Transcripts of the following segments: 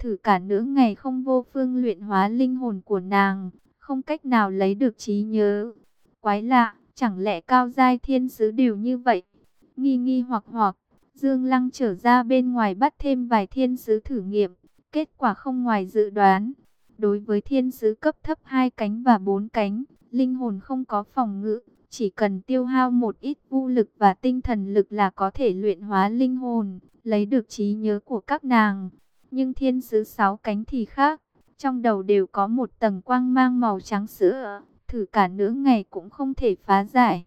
thử cả nửa ngày không vô phương luyện hóa linh hồn của nàng, không cách nào lấy được trí nhớ. Quái lạ, chẳng lẽ cao giai thiên sứ đều như vậy? Nghi nghi hoặc hoặc, Dương Lăng trở ra bên ngoài bắt thêm vài thiên sứ thử nghiệm, kết quả không ngoài dự đoán. Đối với thiên sứ cấp thấp hai cánh và bốn cánh, linh hồn không có phòng ngự, chỉ cần tiêu hao một ít vũ lực và tinh thần lực là có thể luyện hóa linh hồn, lấy được trí nhớ của các nàng. Nhưng thiên sứ sáu cánh thì khác, trong đầu đều có một tầng quang mang màu trắng sữa, thử cả nửa ngày cũng không thể phá giải.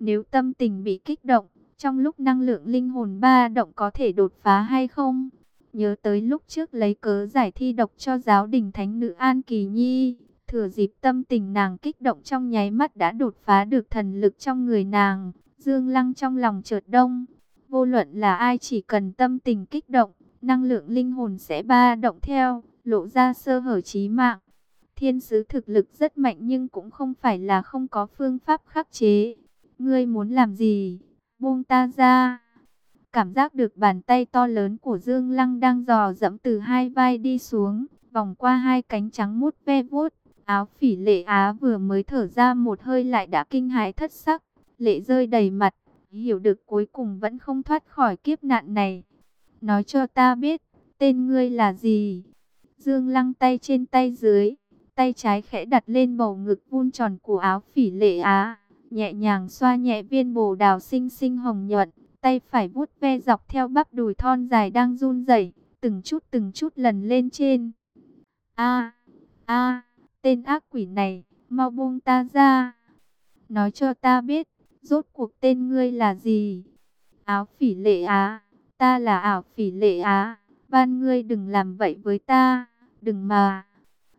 Nếu tâm tình bị kích động, trong lúc năng lượng linh hồn ba động có thể đột phá hay không? Nhớ tới lúc trước lấy cớ giải thi độc cho giáo đình thánh nữ An Kỳ Nhi, thừa dịp tâm tình nàng kích động trong nháy mắt đã đột phá được thần lực trong người nàng. Dương Lăng trong lòng chợt đông, vô luận là ai chỉ cần tâm tình kích động, năng lượng linh hồn sẽ ba động theo, lộ ra sơ hở chí mạng. Thiên sứ thực lực rất mạnh nhưng cũng không phải là không có phương pháp khắc chế. Ngươi muốn làm gì? Buông ta ra. Cảm giác được bàn tay to lớn của Dương Lăng đang dò dẫm từ hai vai đi xuống, vòng qua hai cánh trắng mút ve vuốt. Áo phỉ lệ á vừa mới thở ra một hơi lại đã kinh hãi thất sắc, lệ rơi đầy mặt, hiểu được cuối cùng vẫn không thoát khỏi kiếp nạn này. Nói cho ta biết, tên ngươi là gì? Dương Lăng tay trên tay dưới, tay trái khẽ đặt lên bầu ngực vun tròn của áo phỉ lệ á, nhẹ nhàng xoa nhẹ viên bồ đào xinh xinh hồng nhuận, tay phải vuốt ve dọc theo bắp đùi thon dài đang run rẩy, từng chút từng chút lần lên trên. A, a, tên ác quỷ này, mau buông ta ra. Nói cho ta biết, rốt cuộc tên ngươi là gì? Áo phỉ lệ á, ta là ảo phỉ lệ á, van ngươi đừng làm vậy với ta, đừng mà.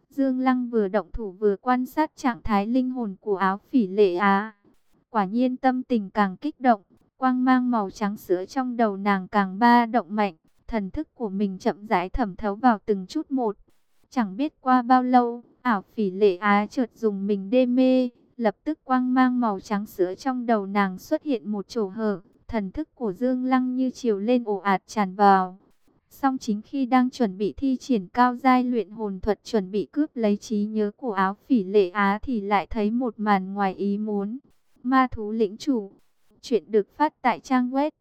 Dương Lăng vừa động thủ vừa quan sát trạng thái linh hồn của áo phỉ lệ á. Quả nhiên tâm tình càng kích động, quang mang màu trắng sữa trong đầu nàng càng ba động mạnh, thần thức của mình chậm rãi thẩm thấu vào từng chút một. Chẳng biết qua bao lâu, ảo phỉ lệ á chợt dùng mình đê mê, lập tức quang mang màu trắng sữa trong đầu nàng xuất hiện một chỗ hở, thần thức của Dương Lăng như chiều lên ồ ạt tràn vào. Song chính khi đang chuẩn bị thi triển cao giai luyện hồn thuật chuẩn bị cướp lấy trí nhớ của áo phỉ lệ á thì lại thấy một màn ngoài ý muốn. Ma thú lĩnh chủ. Chuyện được phát tại trang web.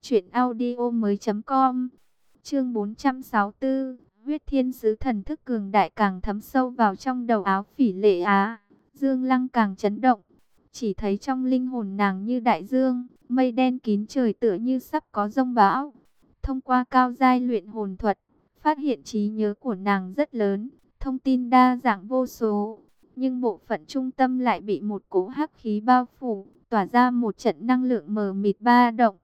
Chuyện audio mới com. Chương 464. Huyết thiên sứ thần thức cường đại càng thấm sâu vào trong đầu áo phỉ lệ á. Dương lăng càng chấn động. Chỉ thấy trong linh hồn nàng như đại dương, mây đen kín trời tựa như sắp có rông bão Thông qua cao giai luyện hồn thuật, phát hiện trí nhớ của nàng rất lớn, thông tin đa dạng vô số. Nhưng bộ phận trung tâm lại bị một cỗ hắc khí bao phủ, tỏa ra một trận năng lượng mờ mịt ba động.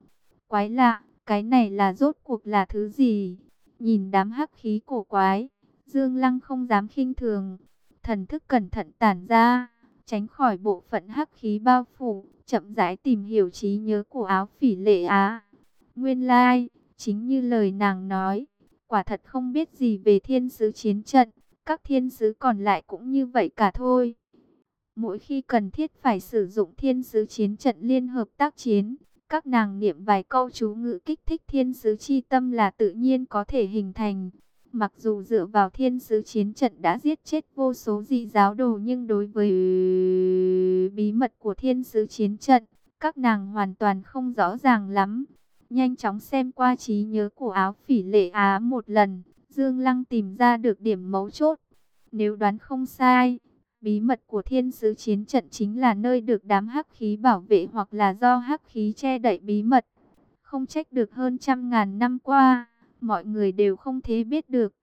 Quái lạ, cái này là rốt cuộc là thứ gì? Nhìn đám hắc khí cổ quái, Dương Lăng không dám khinh thường. Thần thức cẩn thận tản ra, tránh khỏi bộ phận hắc khí bao phủ, chậm rãi tìm hiểu trí nhớ của áo phỉ lệ á. Nguyên lai, like, Chính như lời nàng nói, quả thật không biết gì về thiên sứ chiến trận, các thiên sứ còn lại cũng như vậy cả thôi. Mỗi khi cần thiết phải sử dụng thiên sứ chiến trận liên hợp tác chiến, các nàng niệm vài câu chú ngữ kích thích thiên sứ chi tâm là tự nhiên có thể hình thành. Mặc dù dựa vào thiên sứ chiến trận đã giết chết vô số di giáo đồ nhưng đối với bí mật của thiên sứ chiến trận, các nàng hoàn toàn không rõ ràng lắm. Nhanh chóng xem qua trí nhớ của áo phỉ lệ Á một lần, Dương Lăng tìm ra được điểm mấu chốt. Nếu đoán không sai, bí mật của thiên sứ chiến trận chính là nơi được đám hắc khí bảo vệ hoặc là do hắc khí che đậy bí mật. Không trách được hơn trăm ngàn năm qua, mọi người đều không thể biết được.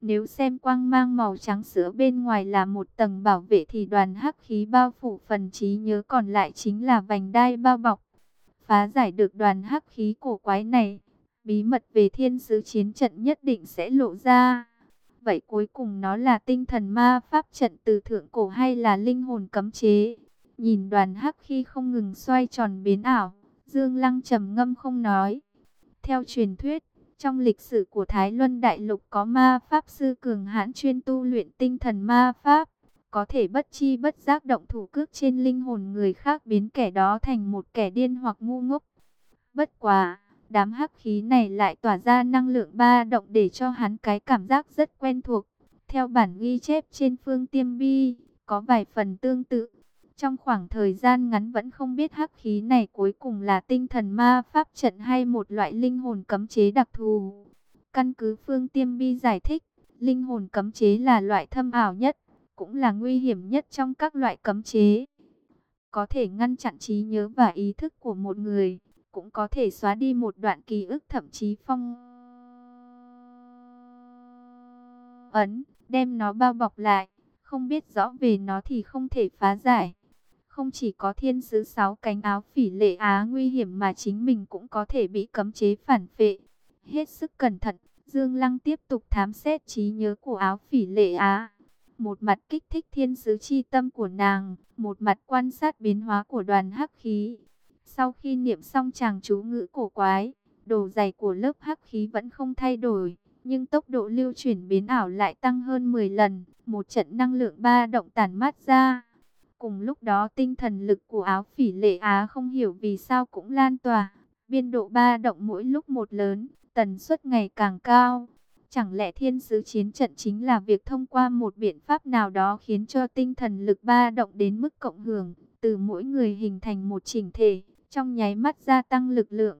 Nếu xem quang mang màu trắng sữa bên ngoài là một tầng bảo vệ thì đoàn hắc khí bao phủ phần trí nhớ còn lại chính là vành đai bao bọc phá giải được đoàn hắc khí cổ quái này, bí mật về thiên sứ chiến trận nhất định sẽ lộ ra. Vậy cuối cùng nó là tinh thần ma pháp trận từ thượng cổ hay là linh hồn cấm chế? Nhìn đoàn hắc khí không ngừng xoay tròn biến ảo, Dương Lăng trầm ngâm không nói. Theo truyền thuyết, trong lịch sử của Thái Luân Đại Lục có ma pháp sư cường hãn chuyên tu luyện tinh thần ma pháp có thể bất chi bất giác động thủ cước trên linh hồn người khác biến kẻ đó thành một kẻ điên hoặc ngu ngốc. Bất quá, Đám hắc khí này lại tỏa ra năng lượng ba động để cho hắn cái cảm giác rất quen thuộc. Theo bản ghi chép trên phương tiêm bi, có vài phần tương tự. Trong khoảng thời gian ngắn vẫn không biết hắc khí này cuối cùng là tinh thần ma pháp trận hay một loại linh hồn cấm chế đặc thù. Căn cứ phương tiêm bi giải thích, linh hồn cấm chế là loại thâm ảo nhất, cũng là nguy hiểm nhất trong các loại cấm chế. Có thể ngăn chặn trí nhớ và ý thức của một người, cũng có thể xóa đi một đoạn ký ức thậm chí phong ấn, đem nó bao bọc lại, không biết rõ về nó thì không thể phá giải. Không chỉ có thiên sứ sáu cánh áo phỉ lệ á nguy hiểm mà chính mình cũng có thể bị cấm chế phản phệ. Hết sức cẩn thận, Dương Lăng tiếp tục thám xét trí nhớ của áo phỉ lệ á. Một mặt kích thích thiên sứ chi tâm của nàng, một mặt quan sát biến hóa của đoàn hắc khí. Sau khi niệm xong chàng chú ngữ cổ quái, đồ dày của lớp hắc khí vẫn không thay đổi, nhưng tốc độ lưu chuyển biến ảo lại tăng hơn 10 lần, một trận năng lượng ba động tàn mát ra. Cùng lúc đó tinh thần lực của áo phỉ lệ Á không hiểu vì sao cũng lan tỏa, biên độ ba động mỗi lúc một lớn, tần suất ngày càng cao. Chẳng lẽ thiên sứ chiến trận chính là việc thông qua một biện pháp nào đó khiến cho tinh thần lực ba động đến mức cộng hưởng, từ mỗi người hình thành một chỉnh thể, trong nháy mắt gia tăng lực lượng.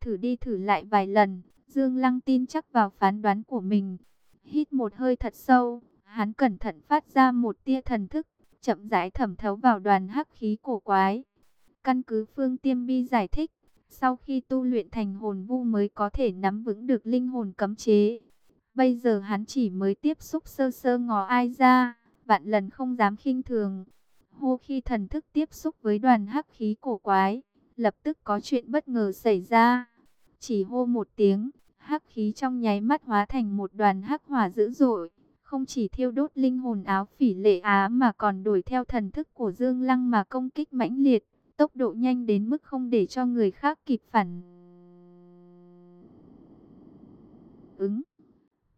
Thử đi thử lại vài lần, Dương Lăng tin chắc vào phán đoán của mình. Hít một hơi thật sâu, hắn cẩn thận phát ra một tia thần thức, chậm rãi thẩm thấu vào đoàn hắc khí cổ quái. Căn cứ phương tiêm bi giải thích, sau khi tu luyện thành hồn vu mới có thể nắm vững được linh hồn cấm chế. Bây giờ hắn chỉ mới tiếp xúc sơ sơ ngó ai ra, vạn lần không dám khinh thường. Hô khi thần thức tiếp xúc với đoàn hắc khí cổ quái, lập tức có chuyện bất ngờ xảy ra. Chỉ hô một tiếng, hắc khí trong nháy mắt hóa thành một đoàn hắc hỏa dữ dội, không chỉ thiêu đốt linh hồn áo phỉ lệ á mà còn đuổi theo thần thức của Dương Lăng mà công kích mãnh liệt, tốc độ nhanh đến mức không để cho người khác kịp phản ứng.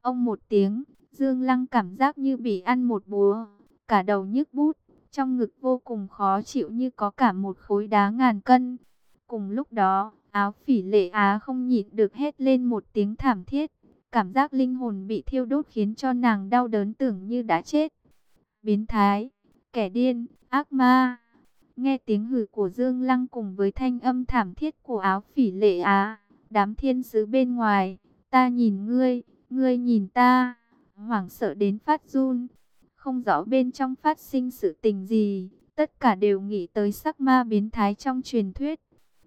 Ông một tiếng, Dương Lăng cảm giác như bị ăn một búa, cả đầu nhức bút, trong ngực vô cùng khó chịu như có cả một khối đá ngàn cân. Cùng lúc đó, áo phỉ lệ á không nhịn được hét lên một tiếng thảm thiết. Cảm giác linh hồn bị thiêu đốt khiến cho nàng đau đớn tưởng như đã chết. Biến thái, kẻ điên, ác ma. Nghe tiếng hử của Dương Lăng cùng với thanh âm thảm thiết của áo phỉ lệ á. Đám thiên sứ bên ngoài, ta nhìn ngươi, ngươi nhìn ta. Hoảng sợ đến phát run. Không rõ bên trong phát sinh sự tình gì. Tất cả đều nghĩ tới sắc ma biến thái trong truyền thuyết.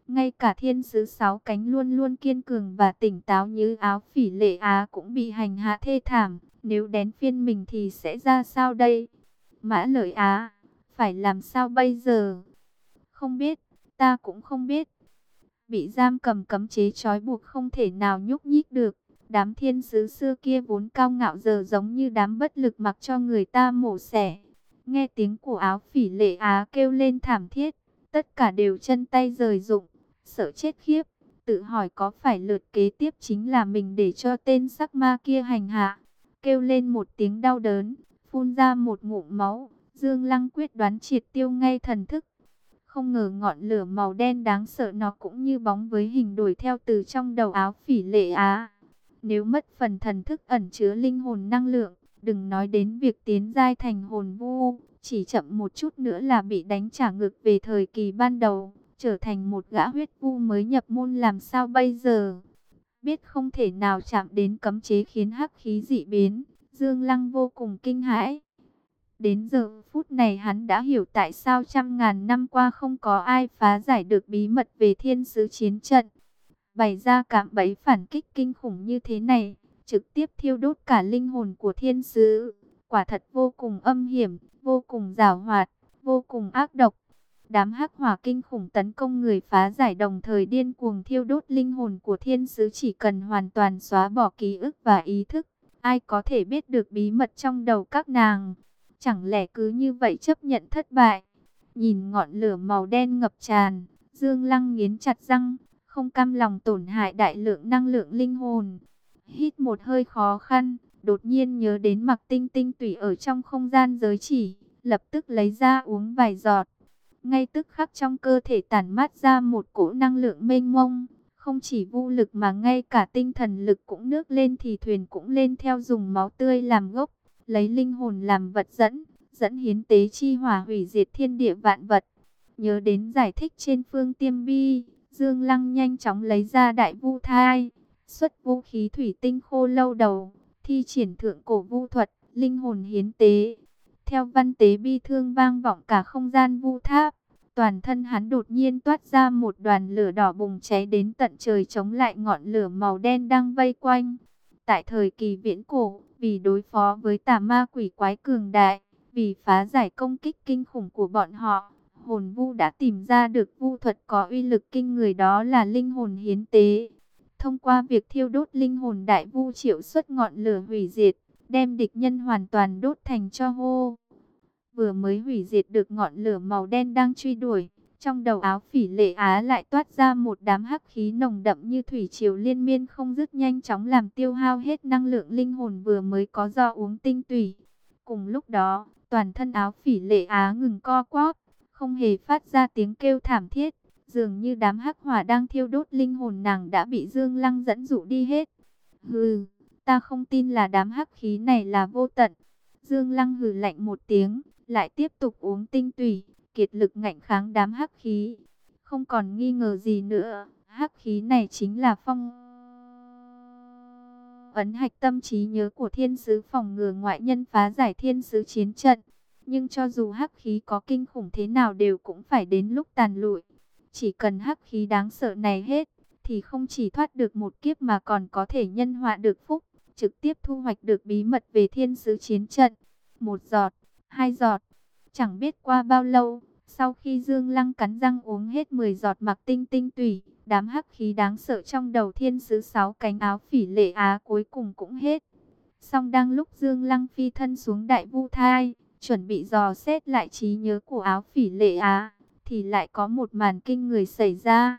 Ngay cả thiên sứ sáu cánh luôn luôn kiên cường và tỉnh táo như áo phỉ lệ á cũng bị hành hạ thê thảm. Nếu đến phiên mình thì sẽ ra sao đây? Mã lợi á, phải làm sao bây giờ? Không biết, ta cũng không biết. Bị giam cầm cấm chế trói buộc không thể nào nhúc nhích được. Đám thiên sứ xưa kia vốn cao ngạo giờ giống như đám bất lực mặc cho người ta mổ xẻ. Nghe tiếng của áo phỉ lệ á kêu lên thảm thiết, tất cả đều chân tay rời rụng sợ chết khiếp, tự hỏi có phải lượt kế tiếp chính là mình để cho tên sắc ma kia hành hạ. Kêu lên một tiếng đau đớn, phun ra một ngụm máu, Dương Lăng quyết đoán triệt tiêu ngay thần thức. Không ngờ ngọn lửa màu đen đáng sợ nó cũng như bóng với hình đuổi theo từ trong đầu áo phỉ lệ á. Nếu mất phần thần thức ẩn chứa linh hồn năng lượng, đừng nói đến việc tiến giai thành hồn vu, chỉ chậm một chút nữa là bị đánh trả ngược về thời kỳ ban đầu trở thành một gã huyết vu mới nhập môn làm sao bây giờ? Biết không thể nào chạm đến cấm chế khiến hắc khí dị biến, Dương Lăng vô cùng kinh hãi. Đến giờ phút này hắn đã hiểu tại sao trăm ngàn năm qua không có ai phá giải được bí mật về thiên sứ chiến trận. Bày ra cảm bẫy phản kích kinh khủng như thế này, trực tiếp thiêu đốt cả linh hồn của thiên sứ. Quả thật vô cùng âm hiểm, vô cùng rào hoạt, vô cùng ác độc. Đám hắc hỏa kinh khủng tấn công người phá giải đồng thời điên cuồng thiêu đốt linh hồn của thiên sứ chỉ cần hoàn toàn xóa bỏ ký ức và ý thức. Ai có thể biết được bí mật trong đầu các nàng? Chẳng lẽ cứ như vậy chấp nhận thất bại? Nhìn ngọn lửa màu đen ngập tràn, Dương Lăng nghiến chặt răng, không cam lòng tổn hại đại lượng năng lượng linh hồn. Hít một hơi khó khăn, đột nhiên nhớ đến mặc tinh tinh tủy ở trong không gian giới chỉ, lập tức lấy ra uống vài giọt ngay tức khắc trong cơ thể tản mát ra một cỗ năng lượng mênh mông, Không chỉ vô lực mà ngay cả tinh thần lực cũng nước lên thì thuyền cũng lên theo dùng máu tươi làm gốc, lấy linh hồn làm vật dẫn, dẫn hiến tế chi hỏa hủy diệt thiên địa vạn vật. Nhớ đến giải thích trên phương tiêm bi, Dương Lăng nhanh chóng lấy ra đại vu thai, xuất vũ khí thủy tinh khô lâu đầu, thi triển thượng cổ vu thuật, linh hồn hiến tế. Theo văn tế bi thương vang vọng cả không gian vu tháp, toàn thân hắn đột nhiên toát ra một đoàn lửa đỏ bùng cháy đến tận trời chống lại ngọn lửa màu đen đang vây quanh. Tại thời kỳ viễn cổ, vì đối phó với tà ma quỷ quái cường đại, vì phá giải công kích kinh khủng của bọn họ, hồn vu đã tìm ra được vu thuật có uy lực kinh người đó là linh hồn hiến tế. Thông qua việc thiêu đốt linh hồn đại vu triệu xuất ngọn lửa hủy diệt, đem địch nhân hoàn toàn đốt thành cho hô. Vừa mới hủy diệt được ngọn lửa màu đen đang truy đuổi, trong đầu áo phỉ lệ á lại toát ra một đám hắc khí nồng đậm như thủy triều liên miên không dứt nhanh chóng làm tiêu hao hết năng lượng linh hồn vừa mới có do uống tinh tủy. Cùng lúc đó, toàn thân áo phỉ lệ á ngừng co quóp, không hề phát ra tiếng kêu thảm thiết. Dường như đám hắc hỏa đang thiêu đốt linh hồn nàng đã bị Dương Lăng dẫn dụ đi hết. Hừ, ta không tin là đám hắc khí này là vô tận. Dương Lăng hừ lạnh một tiếng, lại tiếp tục uống tinh tủy, kiệt lực ngạnh kháng đám hắc khí. Không còn nghi ngờ gì nữa, hắc khí này chính là phong ấn hạch tâm trí nhớ của thiên sứ phòng ngừa ngoại nhân phá giải thiên sứ chiến trận. Nhưng cho dù hắc khí có kinh khủng thế nào đều cũng phải đến lúc tàn lụi. Chỉ cần hắc khí đáng sợ này hết, thì không chỉ thoát được một kiếp mà còn có thể nhân họa được phúc, trực tiếp thu hoạch được bí mật về thiên sứ chiến trận. Một giọt, hai giọt, chẳng biết qua bao lâu, sau khi Dương Lăng cắn răng uống hết 10 giọt mặc tinh tinh tùy, đám hắc khí đáng sợ trong đầu thiên sứ sáu cánh áo phỉ lệ á cuối cùng cũng hết. Song đang lúc Dương Lăng phi thân xuống đại vu thai, chuẩn bị dò xét lại trí nhớ của áo phỉ lệ á, thì lại có một màn kinh người xảy ra.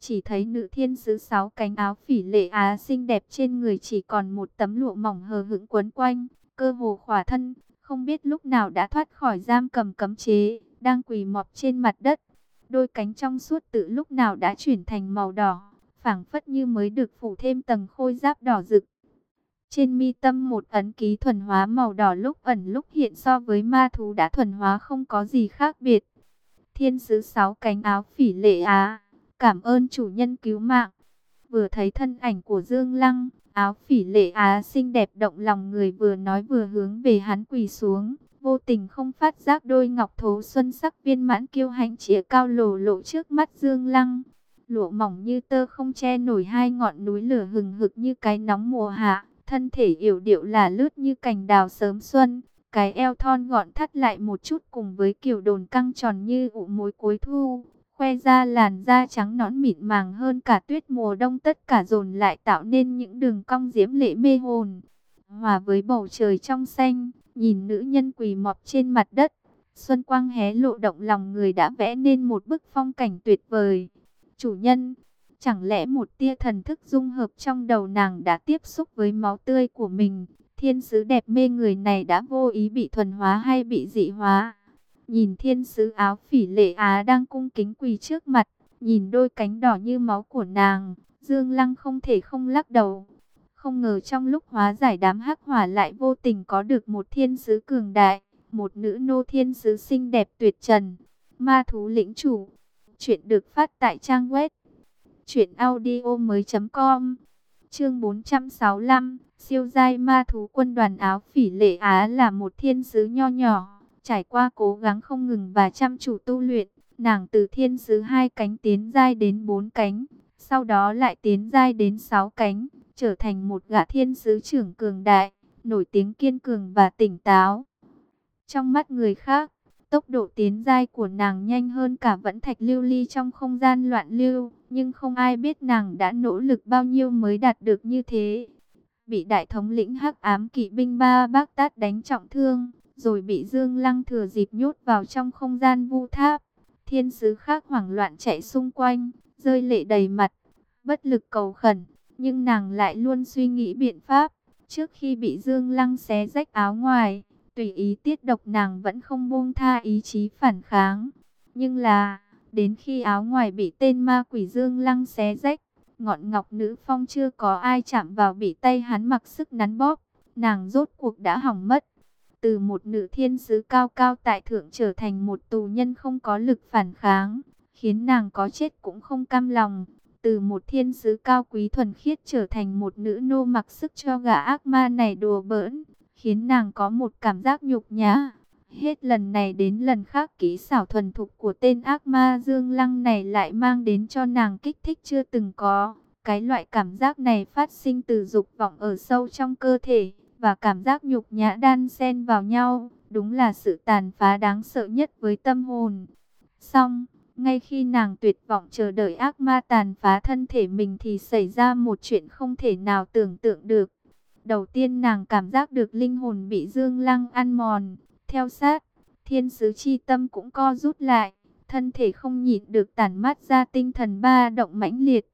Chỉ thấy nữ thiên sứ sáu cánh áo phỉ lệ á xinh đẹp trên người chỉ còn một tấm lụa mỏng hờ hững quấn quanh, cơ hồ khỏa thân, không biết lúc nào đã thoát khỏi giam cầm cấm chế, đang quỳ mọp trên mặt đất. Đôi cánh trong suốt tự lúc nào đã chuyển thành màu đỏ, phảng phất như mới được phủ thêm tầng khôi giáp đỏ rực. Trên mi tâm một ấn ký thuần hóa màu đỏ lúc ẩn lúc hiện so với ma thú đã thuần hóa không có gì khác biệt. Thiên sứ sáu cánh áo phỉ lệ á, cảm ơn chủ nhân cứu mạng. Vừa thấy thân ảnh của Dương Lăng, áo phỉ lệ á xinh đẹp động lòng người vừa nói vừa hướng về hắn quỳ xuống. Vô tình không phát giác đôi ngọc thố xuân sắc viên mãn kiêu hãnh chĩa cao lồ lộ trước mắt Dương Lăng. Lụa mỏng như tơ không che nổi hai ngọn núi lửa hừng hực như cái nóng mùa hạ. Thân thể yểu điệu là lướt như cành đào sớm xuân. Cái eo thon gọn thắt lại một chút cùng với kiểu đồn căng tròn như ụ mối cuối thu. Khoe ra làn da trắng nõn mịn màng hơn cả tuyết mùa đông tất cả dồn lại tạo nên những đường cong diễm lệ mê hồn. Hòa với bầu trời trong xanh, nhìn nữ nhân quỳ mọp trên mặt đất. Xuân quang hé lộ động lòng người đã vẽ nên một bức phong cảnh tuyệt vời. Chủ nhân, chẳng lẽ một tia thần thức dung hợp trong đầu nàng đã tiếp xúc với máu tươi của mình, Thiên sứ đẹp mê người này đã vô ý bị thuần hóa hay bị dị hóa. Nhìn thiên sứ áo phỉ lệ á đang cung kính quỳ trước mặt, nhìn đôi cánh đỏ như máu của nàng, Dương Lăng không thể không lắc đầu. Không ngờ trong lúc hóa giải đám hắc hỏa lại vô tình có được một thiên sứ cường đại, một nữ nô thiên sứ xinh đẹp tuyệt trần, ma thú lĩnh chủ. Chuyện được phát tại trang web chuyện audio mới.com Chương 465 Siêu giai ma thú quân đoàn áo phỉ lệ Á là một thiên sứ nho nhỏ, trải qua cố gắng không ngừng và chăm chủ tu luyện, nàng từ thiên sứ hai cánh tiến giai đến bốn cánh, sau đó lại tiến giai đến sáu cánh, trở thành một gã thiên sứ trưởng cường đại, nổi tiếng kiên cường và tỉnh táo. Trong mắt người khác, tốc độ tiến giai của nàng nhanh hơn cả vẫn thạch lưu ly trong không gian loạn lưu, nhưng không ai biết nàng đã nỗ lực bao nhiêu mới đạt được như thế bị đại thống lĩnh hắc ám kỵ binh ba bác tát đánh trọng thương, rồi bị Dương Lăng thừa dịp nhốt vào trong không gian vu tháp. Thiên sứ khác hoảng loạn chạy xung quanh, rơi lệ đầy mặt, bất lực cầu khẩn, nhưng nàng lại luôn suy nghĩ biện pháp. Trước khi bị Dương Lăng xé rách áo ngoài, tùy ý tiết độc nàng vẫn không buông tha ý chí phản kháng. Nhưng là, đến khi áo ngoài bị tên ma quỷ Dương Lăng xé rách, ngọn ngọc nữ phong chưa có ai chạm vào bị tay hắn mặc sức nắn bóp, nàng rốt cuộc đã hỏng mất. Từ một nữ thiên sứ cao cao tại thượng trở thành một tù nhân không có lực phản kháng, khiến nàng có chết cũng không cam lòng. Từ một thiên sứ cao quý thuần khiết trở thành một nữ nô mặc sức cho gã ác ma này đùa bỡn, khiến nàng có một cảm giác nhục nhã. Hết lần này đến lần khác kỹ xảo thuần thục của tên ác ma Dương Lăng này lại mang đến cho nàng kích thích chưa từng có. Cái loại cảm giác này phát sinh từ dục vọng ở sâu trong cơ thể và cảm giác nhục nhã đan xen vào nhau, đúng là sự tàn phá đáng sợ nhất với tâm hồn. Xong, ngay khi nàng tuyệt vọng chờ đợi ác ma tàn phá thân thể mình thì xảy ra một chuyện không thể nào tưởng tượng được. Đầu tiên nàng cảm giác được linh hồn bị Dương Lăng ăn mòn, theo sát, thiên sứ chi tâm cũng co rút lại, thân thể không nhịn được tản mát ra tinh thần ba động mãnh liệt.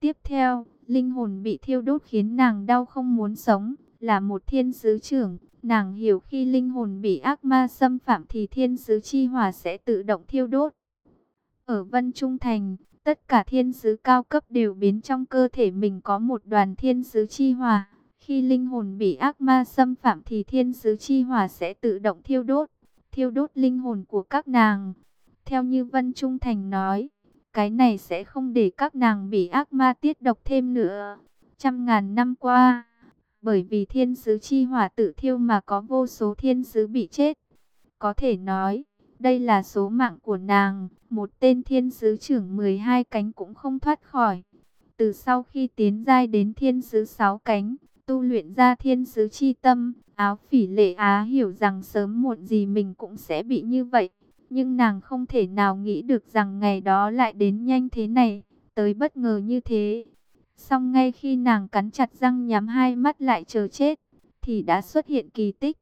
Tiếp theo, linh hồn bị thiêu đốt khiến nàng đau không muốn sống, là một thiên sứ trưởng. Nàng hiểu khi linh hồn bị ác ma xâm phạm thì thiên sứ chi hỏa sẽ tự động thiêu đốt. Ở Vân Trung Thành, tất cả thiên sứ cao cấp đều biến trong cơ thể mình có một đoàn thiên sứ chi hỏa. Khi linh hồn bị ác ma xâm phạm thì thiên sứ chi hỏa sẽ tự động thiêu đốt, thiêu đốt linh hồn của các nàng. Theo như Vân Trung Thành nói, cái này sẽ không để các nàng bị ác ma tiết độc thêm nữa. Trăm ngàn năm qua, bởi vì thiên sứ chi hỏa tự thiêu mà có vô số thiên sứ bị chết. Có thể nói, đây là số mạng của nàng, một tên thiên sứ trưởng 12 cánh cũng không thoát khỏi. Từ sau khi tiến giai đến thiên sứ 6 cánh, tu luyện ra thiên sứ chi tâm, áo phỉ lệ á hiểu rằng sớm muộn gì mình cũng sẽ bị như vậy. Nhưng nàng không thể nào nghĩ được rằng ngày đó lại đến nhanh thế này, tới bất ngờ như thế. Xong ngay khi nàng cắn chặt răng nhắm hai mắt lại chờ chết, thì đã xuất hiện kỳ tích.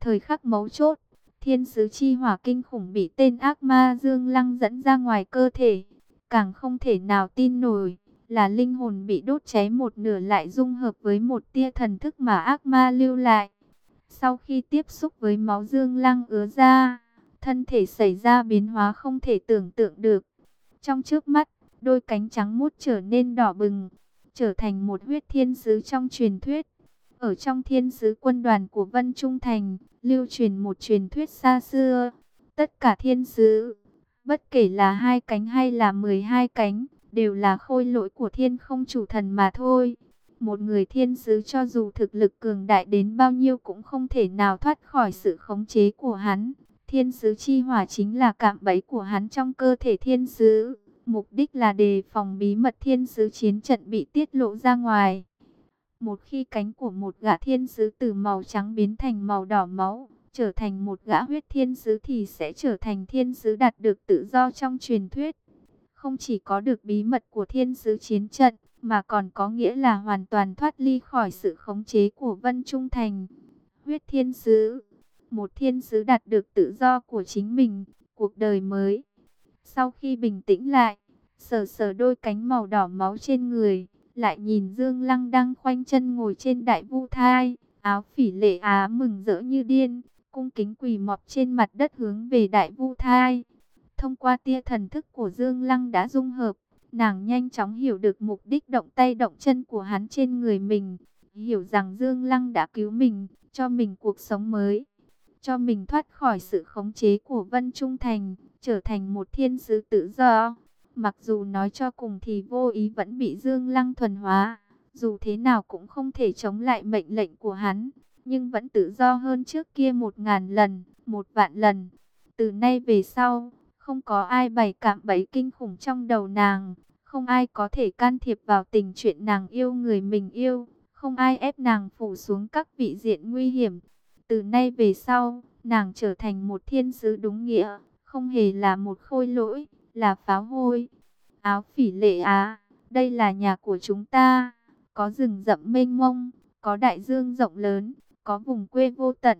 Thời khắc mấu chốt, thiên sứ chi hỏa kinh khủng bị tên ác ma Dương Lăng dẫn ra ngoài cơ thể. Càng không thể nào tin nổi là linh hồn bị đốt cháy một nửa lại dung hợp với một tia thần thức mà ác ma lưu lại. Sau khi tiếp xúc với máu Dương Lăng ứa ra, thân thể xảy ra biến hóa không thể tưởng tượng được. Trong trước mắt, đôi cánh trắng mút trở nên đỏ bừng, trở thành một huyết thiên sứ trong truyền thuyết. Ở trong thiên sứ quân đoàn của Vân Trung Thành, lưu truyền một truyền thuyết xa xưa. Tất cả thiên sứ, bất kể là hai cánh hay là mười hai cánh, đều là khôi lỗi của thiên không chủ thần mà thôi. Một người thiên sứ cho dù thực lực cường đại đến bao nhiêu cũng không thể nào thoát khỏi sự khống chế của hắn. Thiên sứ chi hỏa chính là cạm bẫy của hắn trong cơ thể thiên sứ. Mục đích là đề phòng bí mật thiên sứ chiến trận bị tiết lộ ra ngoài. Một khi cánh của một gã thiên sứ từ màu trắng biến thành màu đỏ máu, trở thành một gã huyết thiên sứ thì sẽ trở thành thiên sứ đạt được tự do trong truyền thuyết. Không chỉ có được bí mật của thiên sứ chiến trận, mà còn có nghĩa là hoàn toàn thoát ly khỏi sự khống chế của Vân Trung Thành. Huyết thiên sứ, một thiên sứ đạt được tự do của chính mình, cuộc đời mới. Sau khi bình tĩnh lại, sờ sờ đôi cánh màu đỏ máu trên người, lại nhìn Dương Lăng đang khoanh chân ngồi trên đại vu thai, áo phỉ lệ á mừng rỡ như điên, cung kính quỳ mọp trên mặt đất hướng về đại vu thai. Thông qua tia thần thức của Dương Lăng đã dung hợp, nàng nhanh chóng hiểu được mục đích động tay động chân của hắn trên người mình. Hiểu rằng Dương Lăng đã cứu mình, cho mình cuộc sống mới, cho mình thoát khỏi sự khống chế của Vân Trung Thành, trở thành một thiên sứ tự do. Mặc dù nói cho cùng thì vô ý vẫn bị Dương Lăng thuần hóa, dù thế nào cũng không thể chống lại mệnh lệnh của hắn, nhưng vẫn tự do hơn trước kia một ngàn lần, một vạn lần. Từ nay về sau, không có ai bày cảm bẫy kinh khủng trong đầu nàng, không ai có thể can thiệp vào tình chuyện nàng yêu người mình yêu, không ai ép nàng phủ xuống các vị diện nguy hiểm. Từ nay về sau, nàng trở thành một thiên sứ đúng nghĩa, không hề là một khôi lỗi, là pháo hôi. Áo phỉ lệ á, đây là nhà của chúng ta, có rừng rậm mênh mông, có đại dương rộng lớn, có vùng quê vô tận.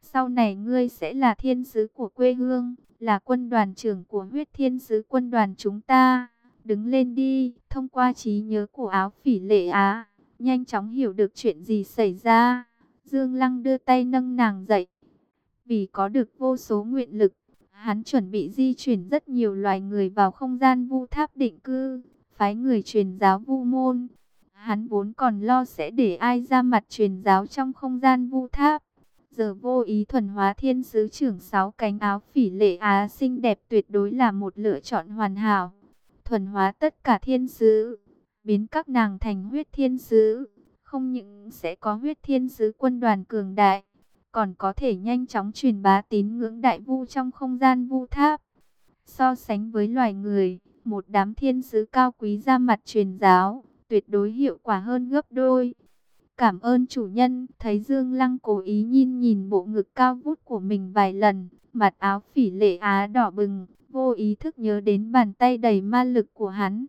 Sau này ngươi sẽ là thiên sứ của quê hương là quân đoàn trưởng của huyết thiên sứ quân đoàn chúng ta. Đứng lên đi, thông qua trí nhớ của áo phỉ lệ á, nhanh chóng hiểu được chuyện gì xảy ra. Dương Lăng đưa tay nâng nàng dậy. Vì có được vô số nguyện lực, hắn chuẩn bị di chuyển rất nhiều loài người vào không gian vu tháp định cư. phái người truyền giáo vu môn. Hắn vốn còn lo sẽ để ai ra mặt truyền giáo trong không gian vu tháp. Giờ vô ý thuần hóa thiên sứ trưởng sáu cánh áo phỉ lệ á xinh đẹp tuyệt đối là một lựa chọn hoàn hảo. Thuần hóa tất cả thiên sứ, biến các nàng thành huyết thiên sứ. Không những sẽ có huyết thiên sứ quân đoàn cường đại, còn có thể nhanh chóng truyền bá tín ngưỡng đại vu trong không gian vu tháp. So sánh với loài người, một đám thiên sứ cao quý ra mặt truyền giáo, tuyệt đối hiệu quả hơn gấp đôi. Cảm ơn chủ nhân, thấy Dương Lăng cố ý nhìn nhìn bộ ngực cao vút của mình vài lần, mặt áo phỉ lệ á đỏ bừng, vô ý thức nhớ đến bàn tay đầy ma lực của hắn.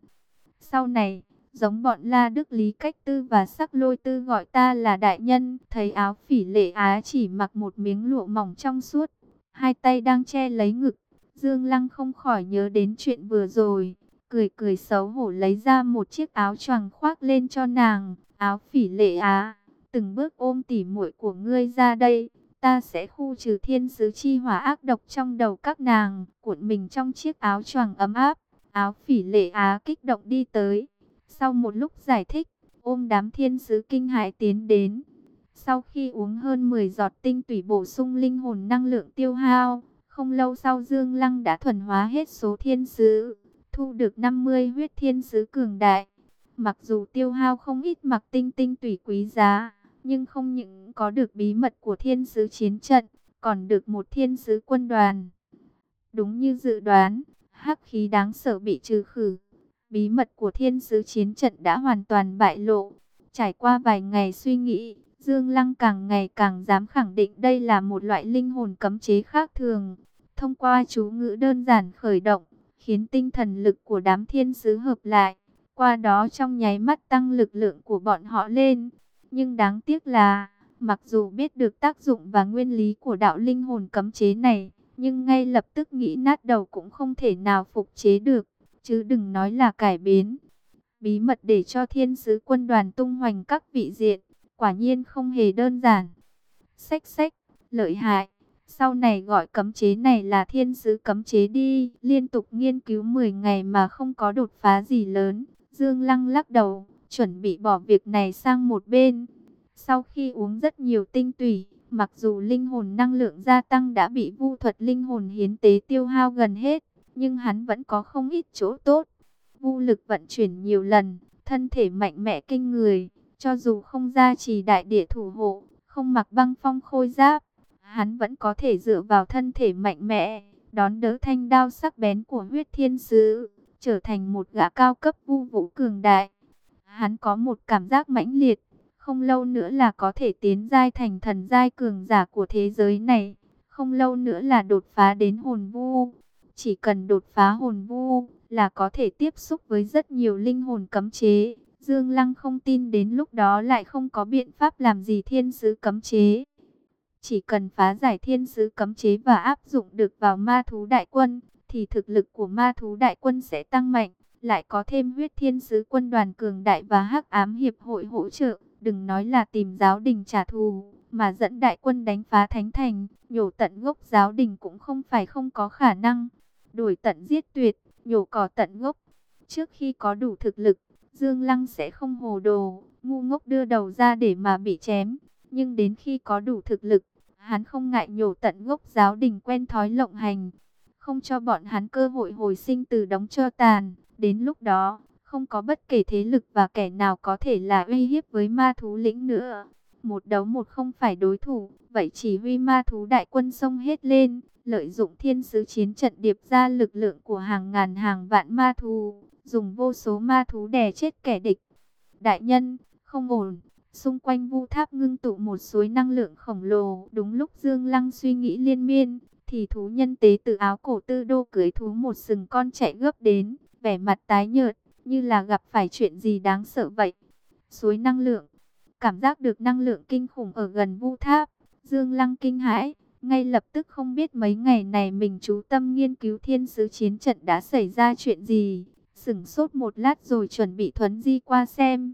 Sau này, giống bọn La Đức Lý Cách Tư và Sắc Lôi Tư gọi ta là đại nhân, thấy áo phỉ lệ á chỉ mặc một miếng lụa mỏng trong suốt, hai tay đang che lấy ngực. Dương Lăng không khỏi nhớ đến chuyện vừa rồi, cười cười xấu hổ lấy ra một chiếc áo choàng khoác lên cho nàng, áo phỉ lệ á, từng bước ôm tỉ muội của ngươi ra đây, ta sẽ khu trừ thiên sứ chi hỏa ác độc trong đầu các nàng, cuộn mình trong chiếc áo choàng ấm áp, áo phỉ lệ á kích động đi tới, sau một lúc giải thích, ôm đám thiên sứ kinh hãi tiến đến, sau khi uống hơn 10 giọt tinh tủy bổ sung linh hồn năng lượng tiêu hao, không lâu sau Dương Lăng đã thuần hóa hết số thiên sứ, thu được 50 huyết thiên sứ cường đại. Mặc dù tiêu hao không ít mặc tinh tinh tủy quý giá, nhưng không những có được bí mật của thiên sứ chiến trận, còn được một thiên sứ quân đoàn. Đúng như dự đoán, hắc khí đáng sợ bị trừ khử. Bí mật của thiên sứ chiến trận đã hoàn toàn bại lộ. Trải qua vài ngày suy nghĩ, Dương Lăng càng ngày càng dám khẳng định đây là một loại linh hồn cấm chế khác thường. Thông qua chú ngữ đơn giản khởi động, khiến tinh thần lực của đám thiên sứ hợp lại. Qua đó trong nháy mắt tăng lực lượng của bọn họ lên. Nhưng đáng tiếc là, mặc dù biết được tác dụng và nguyên lý của đạo linh hồn cấm chế này, nhưng ngay lập tức nghĩ nát đầu cũng không thể nào phục chế được, chứ đừng nói là cải biến. Bí mật để cho thiên sứ quân đoàn tung hoành các vị diện, quả nhiên không hề đơn giản. Xách xách, lợi hại. Sau này gọi cấm chế này là thiên sứ cấm chế đi, liên tục nghiên cứu 10 ngày mà không có đột phá gì lớn. Dương Lăng lắc đầu, chuẩn bị bỏ việc này sang một bên. Sau khi uống rất nhiều tinh tủy, mặc dù linh hồn năng lượng gia tăng đã bị vu thuật linh hồn hiến tế tiêu hao gần hết, nhưng hắn vẫn có không ít chỗ tốt. vũ lực vận chuyển nhiều lần, thân thể mạnh mẽ kinh người, cho dù không ra trì đại địa thủ hộ, không mặc băng phong khôi giáp, hắn vẫn có thể dựa vào thân thể mạnh mẽ, đón đỡ thanh đao sắc bén của huyết thiên sứ, trở thành một gã cao cấp vu vũ cường đại. Hắn có một cảm giác mãnh liệt, không lâu nữa là có thể tiến giai thành thần giai cường giả của thế giới này, không lâu nữa là đột phá đến hồn vu. Chỉ cần đột phá hồn vu là có thể tiếp xúc với rất nhiều linh hồn cấm chế. Dương Lăng không tin đến lúc đó lại không có biện pháp làm gì thiên sứ cấm chế. Chỉ cần phá giải thiên sứ cấm chế và áp dụng được vào ma thú đại quân, thì thực lực của ma thú đại quân sẽ tăng mạnh. Lại có thêm huyết thiên sứ quân đoàn cường đại và hắc ám hiệp hội hỗ trợ. Đừng nói là tìm giáo đình trả thù, mà dẫn đại quân đánh phá thánh thành, nhổ tận gốc giáo đình cũng không phải không có khả năng. Đuổi tận giết tuyệt, nhổ cỏ tận gốc. Trước khi có đủ thực lực, Dương Lăng sẽ không hồ đồ, ngu ngốc đưa đầu ra để mà bị chém. Nhưng đến khi có đủ thực lực, hắn không ngại nhổ tận gốc giáo đình quen thói lộng hành, không cho bọn hắn cơ hội hồi sinh từ đóng cho tàn. Đến lúc đó, không có bất kể thế lực và kẻ nào có thể là uy hiếp với ma thú lĩnh nữa. Một đấu một không phải đối thủ, vậy chỉ huy ma thú đại quân sông hết lên, lợi dụng thiên sứ chiến trận điệp ra lực lượng của hàng ngàn hàng vạn ma thú, dùng vô số ma thú đè chết kẻ địch. Đại nhân, không ổn, Xung quanh vu tháp ngưng tụ một suối năng lượng khổng lồ. Đúng lúc Dương Lăng suy nghĩ liên miên, thì thú nhân tế tự áo cổ tư đô cưới thú một sừng con chạy gấp đến, vẻ mặt tái nhợt, như là gặp phải chuyện gì đáng sợ vậy. Suối năng lượng, cảm giác được năng lượng kinh khủng ở gần vu tháp, Dương Lăng kinh hãi, ngay lập tức không biết mấy ngày này mình chú tâm nghiên cứu thiên sứ chiến trận đã xảy ra chuyện gì. Sửng sốt một lát rồi chuẩn bị thuấn di qua xem.